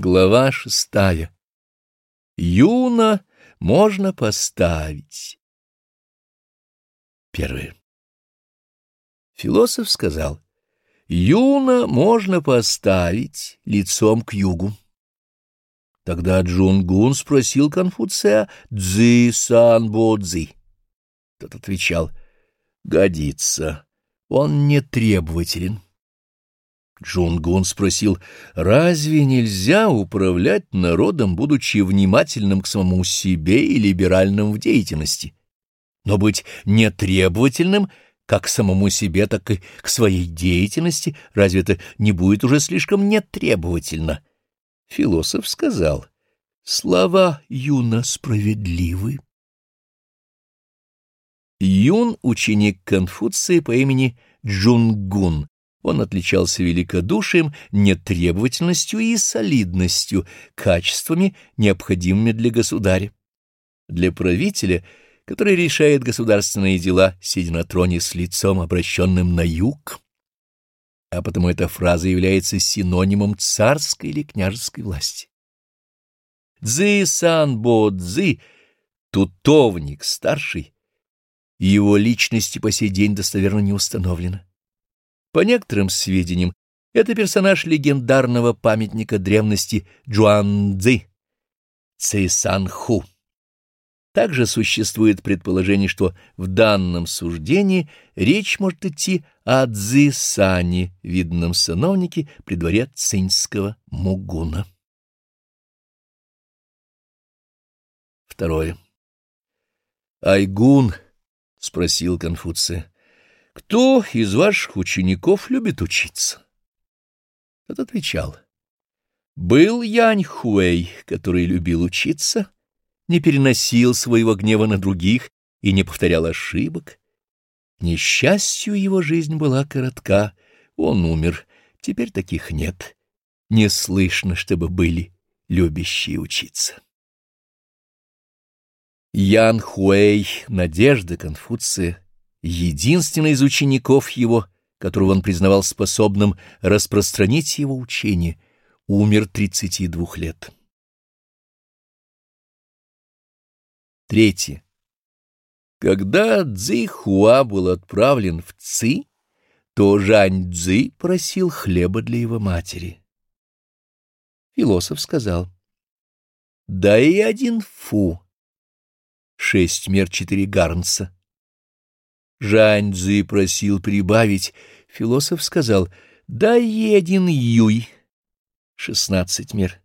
Глава шестая. Юна можно поставить. Первое. Философ сказал, Юна можно поставить лицом к югу. Тогда Джунгун спросил Конфуция «Цзи сан бо цзи». Тот отвечал «Годится, он не требователен». Джунгун спросил, разве нельзя управлять народом, будучи внимательным к самому себе и либеральным в деятельности? Но быть нетребовательным как к самому себе, так и к своей деятельности, разве это не будет уже слишком нетребовательно? Философ сказал, слова Юна справедливы. Юн — ученик Конфуция по имени Джунгун, он отличался великодушием, нетребовательностью и солидностью, качествами, необходимыми для государя. Для правителя, который решает государственные дела, сидя на троне с лицом, обращенным на юг, а потому эта фраза является синонимом царской или княжеской власти. Цзи Сан Бо Цзи, тутовник старший, его личности по сей день достоверно не установлено. По некоторым сведениям, это персонаж легендарного памятника древности Джуанцзи, Цейсан-Ху. Также существует предположение, что в данном суждении речь может идти о Цзи-Сане, видном сановнике при дворе цинского Мугуна. Второе. «Айгун?» — спросил Конфуция. Кто из ваших учеников любит учиться? Тот отвечал. Был Янь Хуэй, который любил учиться, не переносил своего гнева на других и не повторял ошибок. Несчастью его жизнь была коротка, он умер, теперь таких нет. Не слышно, чтобы были любящие учиться. Ян Хуэй, Надежда Конфуция, единственный из учеников его, которого он признавал способным распространить его учение, умер 32 лет. Третье. Когда Цзи Хуа был отправлен в Ци, то Жань Цзи просил хлеба для его матери. Философ сказал, «Да и один фу, шесть мер четыре гарнца». Жань Цзы просил прибавить. Философ сказал, дай ей один юй. Шестнадцать мер.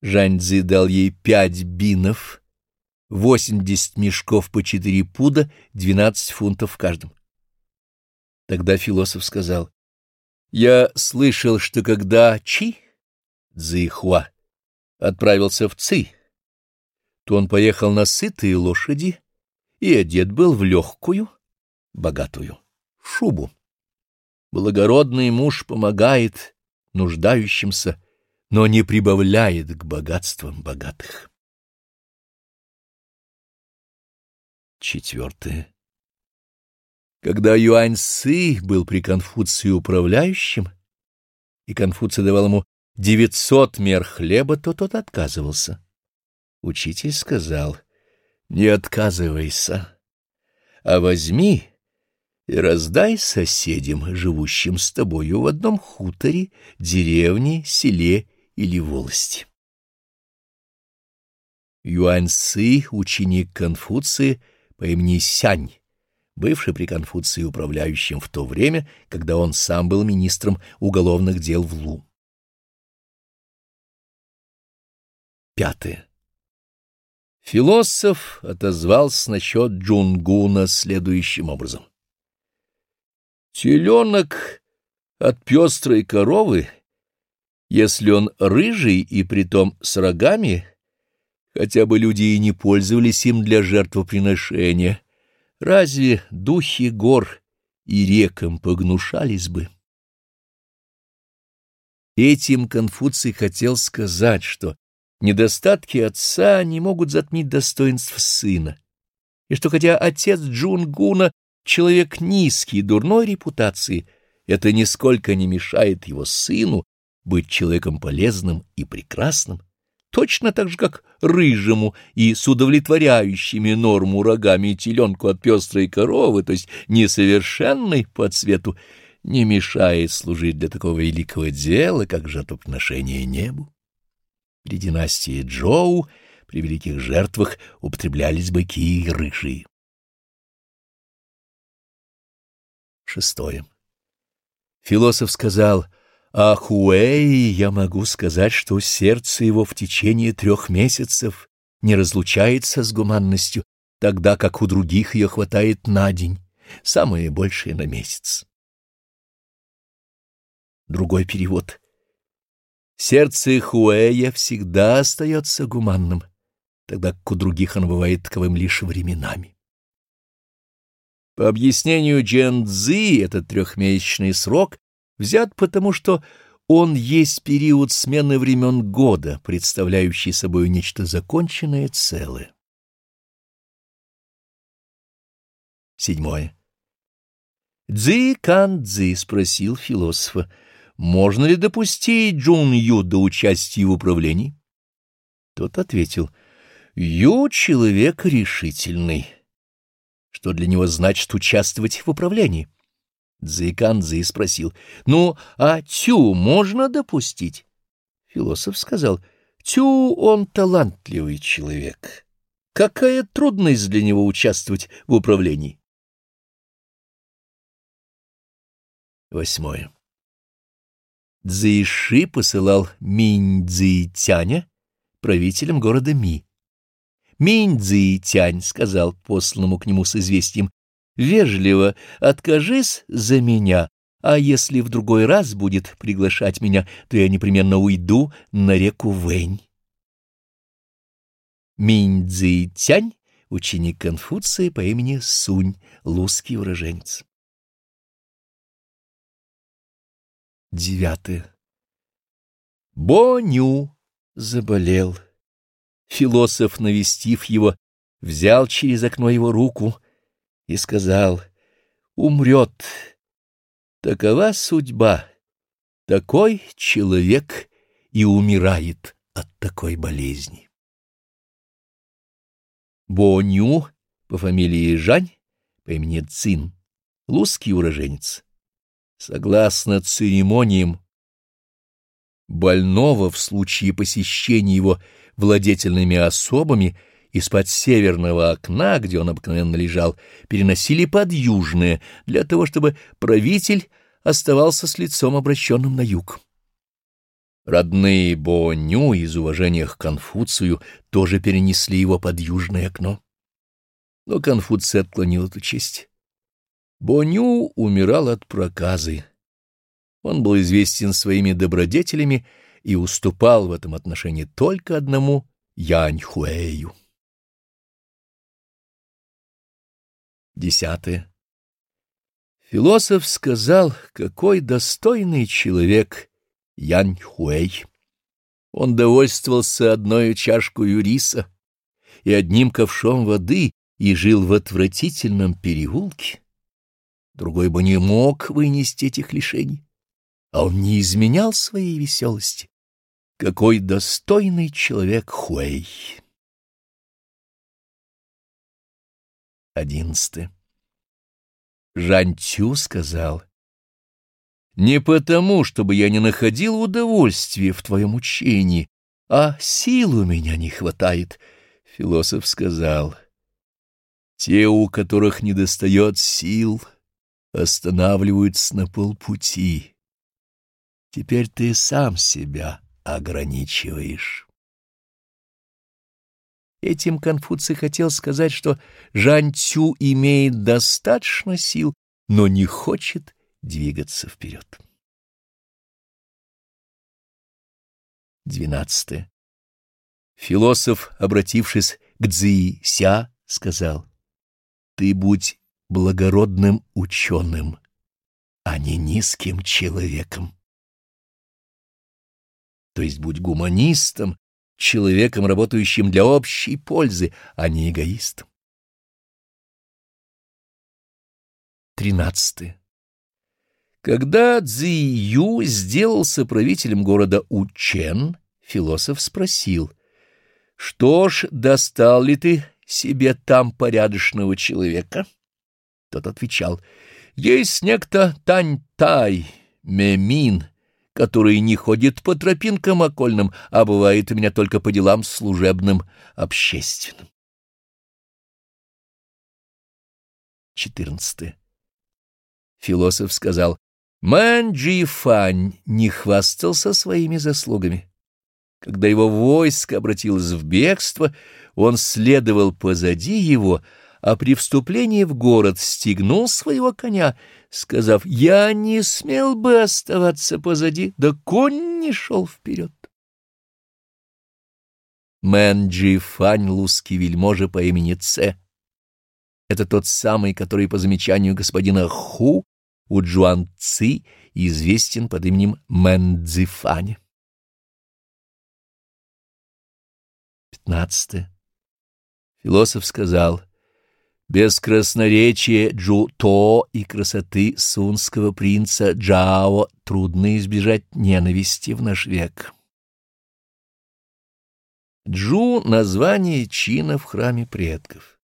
Жань Цзы дал ей пять бинов, восемьдесят мешков по четыре пуда, двенадцать фунтов в каждом. Тогда философ сказал, я слышал, что когда Чи, Цзыхуа, отправился в Ци, то он поехал на сытые лошади и одет был в легкую, богатую шубу. Благородный муж помогает нуждающимся, но не прибавляет к богатствам богатых. Четвертое. Когда Юань Сы был при Конфуции управляющим, и Конфуций давал ему девятьсот мер хлеба, то тот отказывался. Учитель сказал, «Не отказывайся, а возьми и раздай соседям, живущим с тобою в одном хуторе, деревне, селе или волости. Юань Цы, ученик Конфуция по имени Сянь, бывший при Конфуции управляющим в то время, когда он сам был министром уголовных дел в Лу. Пятое. Философ отозвался насчет Джунгуна следующим образом. Теленок от пестрой коровы, если он рыжий и притом с рогами, хотя бы люди и не пользовались им для жертвоприношения, разве духи гор и рекам погнушались бы? Этим Конфуций хотел сказать, что недостатки отца не могут затмить достоинств сына, и что хотя отец Джунгуна человек низкий, дурной репутации, это нисколько не мешает его сыну быть человеком полезным и прекрасным, точно так же, как рыжему и с удовлетворяющими норму рогами теленку от пестрой коровы, то есть несовершенной по цвету, не мешает служить для такого великого дела, как жертвоприношение небу. При династии Джоу при великих жертвах употреблялись быки и рыжие. Шестое. Философ сказал, «О Хуэи я могу сказать, что сердце его в течение трех месяцев не разлучается с гуманностью, тогда как у других ее хватает на день, самое большее на месяц». Другой перевод. Сердце Хуэя всегда остается гуманным, тогда как у других оно бывает таковым лишь временами. По объяснению Джен Цзы, этот трехмесячный срок взят потому, что он есть период смены времен года, представляющий собой нечто законченное целое. Седьмое. Цзи Кан Цзи спросил философа, можно ли допустить Джун Ю до участия в управлении? Тот ответил, Ю — человек решительный что для него значит участвовать в управлении. Цзэйкан Цзэй спросил, «Ну, а Тю можно допустить?» Философ сказал, «Тю он талантливый человек. Какая трудность для него участвовать в управлении?» Восьмое. Цзэйши посылал Минь Цзэйтяня правителем города Ми. Минь Тянь сказал посланному к нему с известием, «Вежливо откажись за меня, а если в другой раз будет приглашать меня, то я непременно уйду на реку Вэнь». Минь Тянь, ученик Конфуция по имени Сунь, лузский уроженец. Девятое. Боню заболел. Философ, навестив его, взял через окно его руку и сказал, «Умрет. Такова судьба. Такой человек и умирает от такой болезни». Боню по фамилии Жань, по имени Цин, лузский уроженец. Согласно церемониям, больного в случае посещения его владетельными особами из-под северного окна, где он обыкновенно лежал, переносили под южное, для того, чтобы правитель оставался с лицом обращенным на юг. Родные Боню из уважения к Конфуцию тоже перенесли его под южное окно. Но Конфуций отклонил эту честь. Боню умирал от проказы. Он был известен своими добродетелями и уступал в этом отношении только одному Яньхуэю. Десятое. Философ сказал, какой достойный человек Яньхуэй. Он довольствовался одной чашкой риса и одним ковшом воды и жил в отвратительном переулке. Другой бы не мог вынести этих лишений, а он не изменял своей веселости. Какой достойный человек Хуэй! Одиннадцатое. Жантю сказал, «Не потому, чтобы я не находил удовольствия в твоем учении, а сил у меня не хватает». Философ сказал, «Те, у которых недостает сил, останавливаются на полпути. Теперь ты сам себя ограничиваешь. Этим Конфуций хотел сказать, что Жан Цю имеет достаточно сил, но не хочет двигаться вперед. Двенадцатое. Философ, обратившись к Цзи Ся, сказал, «Ты будь благородным ученым, а не низким человеком» то есть будь гуманистом, человеком, работающим для общей пользы, а не эгоистом. Тринадцатое. Когда Цзи Ю сделался правителем города Учен, философ спросил, «Что ж, достал ли ты себе там порядочного человека?» Тот отвечал, «Есть некто Тань-Тай, Мемин, который не ходит по тропинкам окольным, а бывает у меня только по делам служебным, общественным». 14. Философ сказал, Мэн Джи Фань не хвастался своими заслугами. Когда его войско обратилось в бегство, он следовал позади его, а при вступлении в город стегнул своего коня, сказав, «Я не смел бы оставаться позади, да конь не шел вперед». Мэн Чжи Фань, лузский вельможа по имени Це. Это тот самый, который, по замечанию господина Ху, у Чжуан-цзы известен под именем Мэн Цзифань. 15. Философ сказал, без красноречия Джу-То и красоты сунского принца Джао трудно избежать ненависти в наш век. Джу — название чина в храме предков.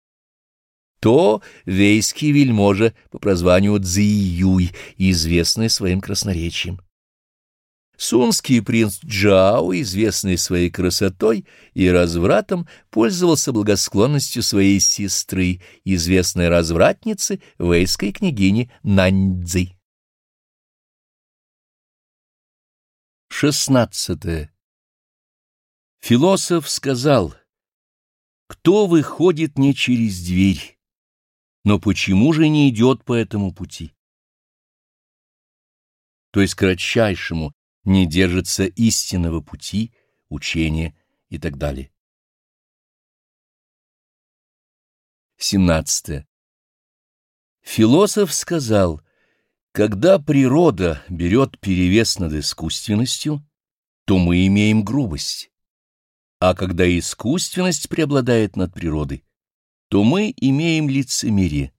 То — вейский вельможа по прозванию Цзи-Юй, известный своим красноречием. Сунский принц Джао, известный своей красотой и развратом, пользовался благосклонностью своей сестры, известной развратницы, вейской княгини Наньцзи. 16. Философ сказал, «Кто выходит не через дверь, но почему же не идет по этому пути?» То есть кратчайшему, не держится истинного пути, учения и так далее. 17. Философ сказал, когда природа берет перевес над искусственностью, то мы имеем грубость, а когда искусственность преобладает над природой, то мы имеем лицемерие.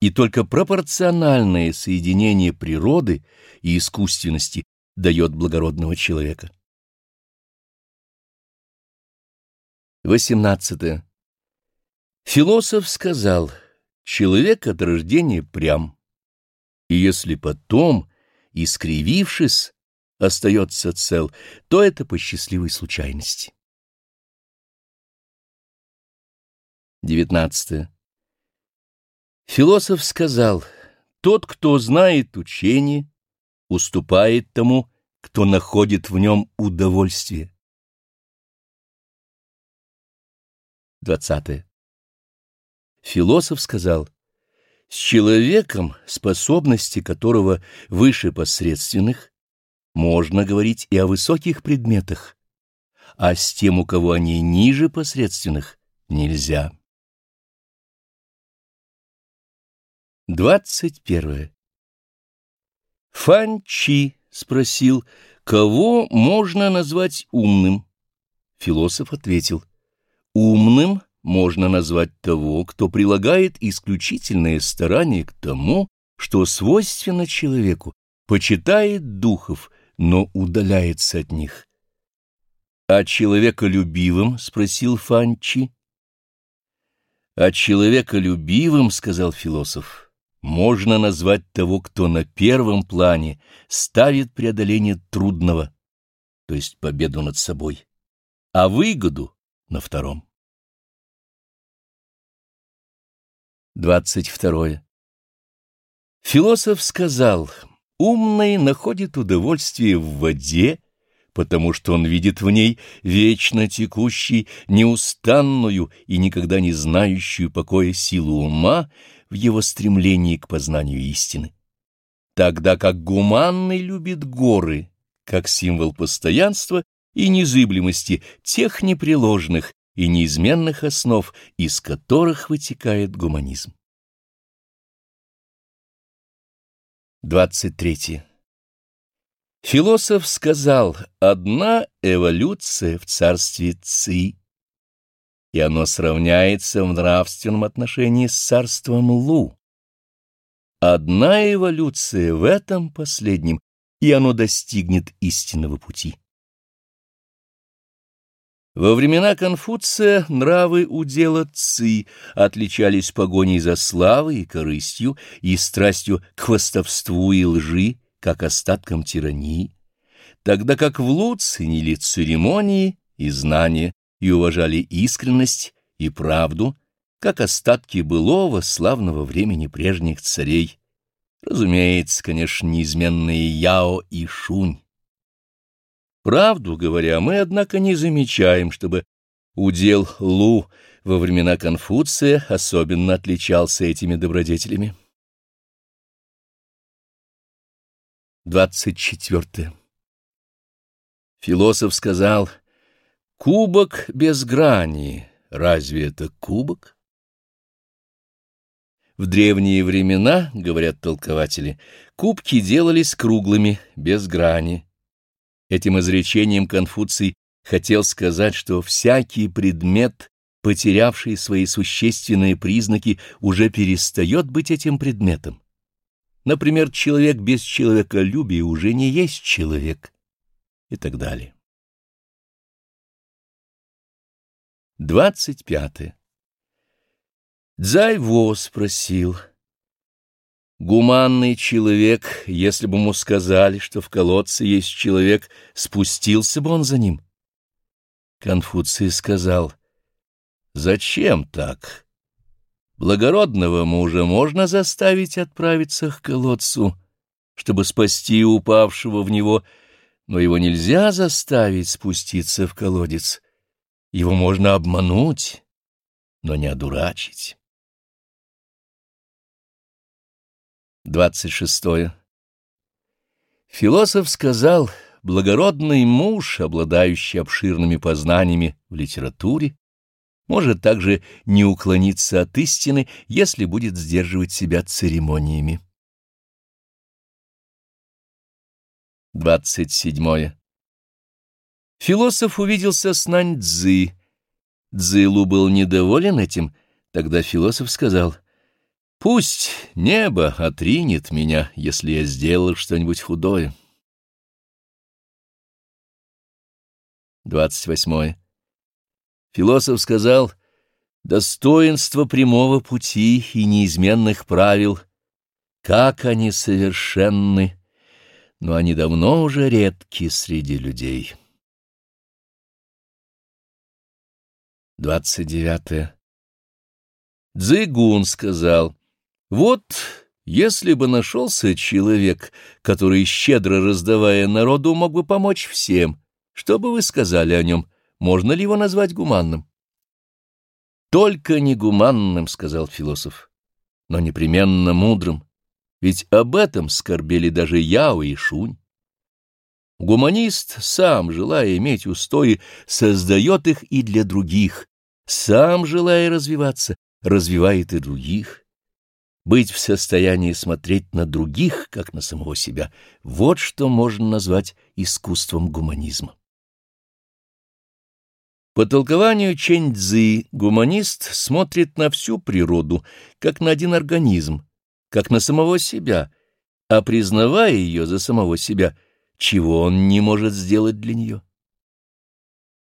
И только пропорциональное соединение природы и искусственности дает благородного человека. 18. Философ сказал, человек от рождения прям, и если потом, искривившись, остается цел, то это по счастливой случайности. 19. Философ сказал, тот, кто знает учение, уступает тому, кто находит в нем удовольствие. 20. Философ сказал, с человеком, способности которого выше посредственных, можно говорить и о высоких предметах, а с тем, у кого они ниже посредственных, нельзя. 21. Фанчи спросил, кого можно назвать умным? Философ ответил, умным можно назвать того, кто прилагает исключительное старание к тому, что свойственно человеку, почитает духов, но удаляется от них. «А человеколюбивым?» — спросил Фанчи. «А человеколюбивым, — сказал философ, — можно назвать того, кто на первом плане ставит преодоление трудного, то есть победу над собой, а выгоду на втором. 22. Философ сказал, умный находит удовольствие в воде, потому что он видит в ней вечно текущий, неустанную и никогда не знающую покоя силу ума, в его стремлении к познанию истины, тогда как гуманный любит горы, как символ постоянства и незыблемости тех непреложных и неизменных основ, из которых вытекает гуманизм. 23. Философ сказал, одна эволюция в царстве Ци и оно сравняется в нравственном отношении с царством Лу. одна эволюция в этом последнем, и оно достигнет истинного пути. Во времена Конфуция нравы удела ци отличались погоней за славой и корыстью и страстью к хвастовству и лжи, как остаткам тирании, тогда как в Лу ценили церемонии и знания и уважали искренность и правду, как остатки былого славного времени прежних царей. Разумеется, конечно, неизменные Яо и Шунь. Правду говоря, мы, однако, не замечаем, чтобы удел Лу во времена Конфуция особенно отличался этими добродетелями. 24. Философ сказал, «Кубок без грани, разве это кубок?» В древние времена, говорят толкователи, кубки делались круглыми, без грани. Этим изречением Конфуций хотел сказать, что всякий предмет, потерявший свои существенные признаки, уже перестает быть этим предметом. Например, человек без человеколюбия уже не есть человек и так далее. 25. Дзайво спросил — Гуманный человек, если бы ему сказали, что в колодце есть человек, спустился бы он за ним. Конфуций сказал, «Зачем так? Благородного мужа можно заставить отправиться к колодцу, чтобы спасти упавшего в него, но его нельзя заставить спуститься в колодец. Его можно обмануть, но не одурачить». 26. Философ сказал, благородный муж, обладающий обширными познаниями в литературе, может также не уклониться от истины, если будет сдерживать себя церемониями. 27. Философ увиделся с Нань Цзы. Цзылу был недоволен этим, тогда философ сказал — Пусть небо отринет меня, если я сделал что-нибудь худое. 28. Философ сказал, «Достоинство прямого пути и неизменных правил, как они совершенны, но они давно уже редки среди людей». 29. Дзыгун сказал, вот если бы нашелся человек, который, щедро раздавая народу, мог бы помочь всем, что бы вы сказали о нем? Можно ли его назвать гуманным? «Только не гуманным», — сказал философ, — «но непременно мудрым, ведь об этом скорбели даже Яо и Шунь. Гуманист, сам, желая иметь устои, создает их и для других, сам, желая развиваться, развивает и других». Быть в состоянии смотреть на других, как на самого себя, вот что можно назвать искусством гуманизма. По толкованию Чэнь гуманист смотрит на всю природу, как на один организм, как на самого себя, а признавая ее за самого себя, чего он не может сделать для нее.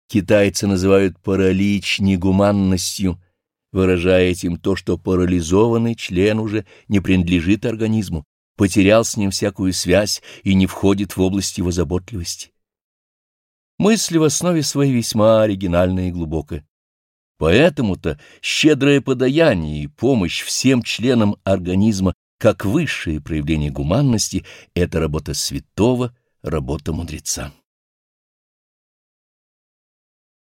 Китайцы называют паралич негуманностью — выражая этим то, что парализованный член уже не принадлежит организму, потерял с ним всякую связь и не входит в область его заботливости. Мысль в основе своей весьма оригинальная и глубокая. Поэтому-то щедрое подаяние и помощь всем членам организма как высшее проявление гуманности — это работа святого, работа мудреца.